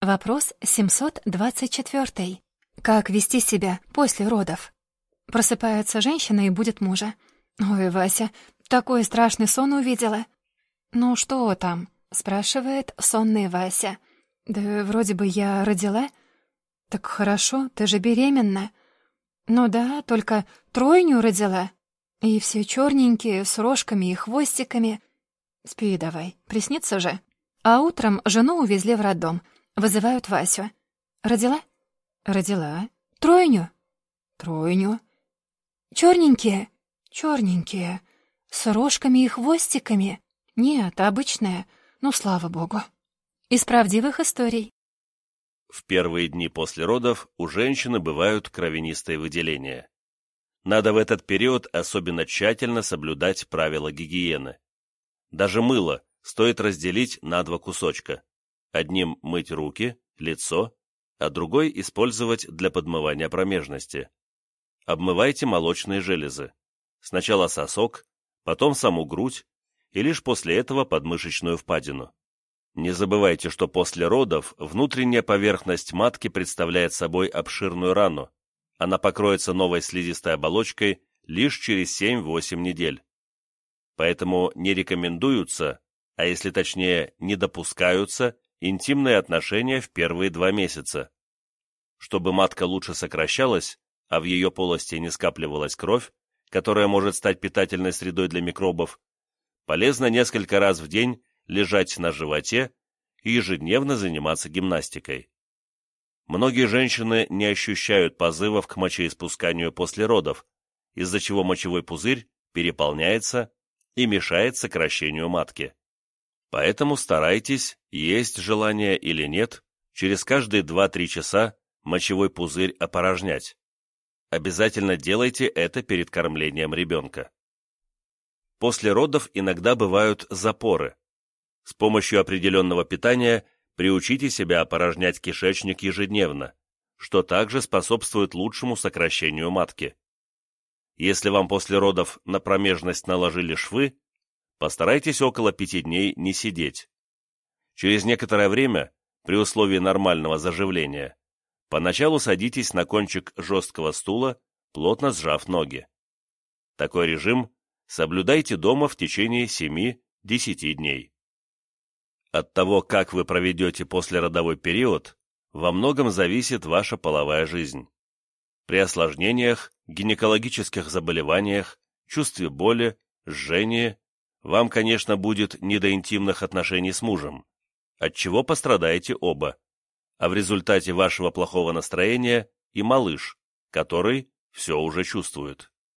Вопрос 724. Как вести себя после родов? Просыпается женщина и будет мужа. «Ой, Вася, такой страшный сон увидела». «Ну что там?» — спрашивает сонный Вася. «Да вроде бы я родила». «Так хорошо, ты же беременна». «Ну да, только тройню родила. И все черненькие, с рожками и хвостиками». «Спи давай, приснится же». А утром жену увезли в роддом — Вызывают Васю. Родила? Родила. Тройню? Тройню. Черненькие? Черненькие. С рожками и хвостиками? Нет, обычная. Ну, слава богу. Из правдивых историй. В первые дни после родов у женщины бывают кровянистые выделения. Надо в этот период особенно тщательно соблюдать правила гигиены. Даже мыло стоит разделить на два кусочка одним мыть руки, лицо, а другой использовать для подмывания промежности. Обмывайте молочные железы. Сначала сосок, потом саму грудь и лишь после этого подмышечную впадину. Не забывайте, что после родов внутренняя поверхность матки представляет собой обширную рану. Она покроется новой слизистой оболочкой лишь через 7-8 недель. Поэтому не рекомендуются, а если точнее не допускаются, интимные отношения в первые два месяца. Чтобы матка лучше сокращалась, а в ее полости не скапливалась кровь, которая может стать питательной средой для микробов, полезно несколько раз в день лежать на животе и ежедневно заниматься гимнастикой. Многие женщины не ощущают позывов к мочеиспусканию после родов, из-за чего мочевой пузырь переполняется и мешает сокращению матки. Поэтому старайтесь, есть желание или нет, через каждые 2-3 часа мочевой пузырь опорожнять. Обязательно делайте это перед кормлением ребенка. После родов иногда бывают запоры. С помощью определенного питания приучите себя опорожнять кишечник ежедневно, что также способствует лучшему сокращению матки. Если вам после родов на промежность наложили швы, Постарайтесь около пяти дней не сидеть. Через некоторое время, при условии нормального заживления, поначалу садитесь на кончик жесткого стула, плотно сжав ноги. Такой режим соблюдайте дома в течение 7-10 дней. От того, как вы проведете послеродовой период, во многом зависит ваша половая жизнь. При осложнениях, гинекологических заболеваниях, чувстве боли, жжении вам, конечно, будет не до интимных отношений с мужем, от чего пострадаете оба, а в результате вашего плохого настроения и малыш, который все уже чувствует.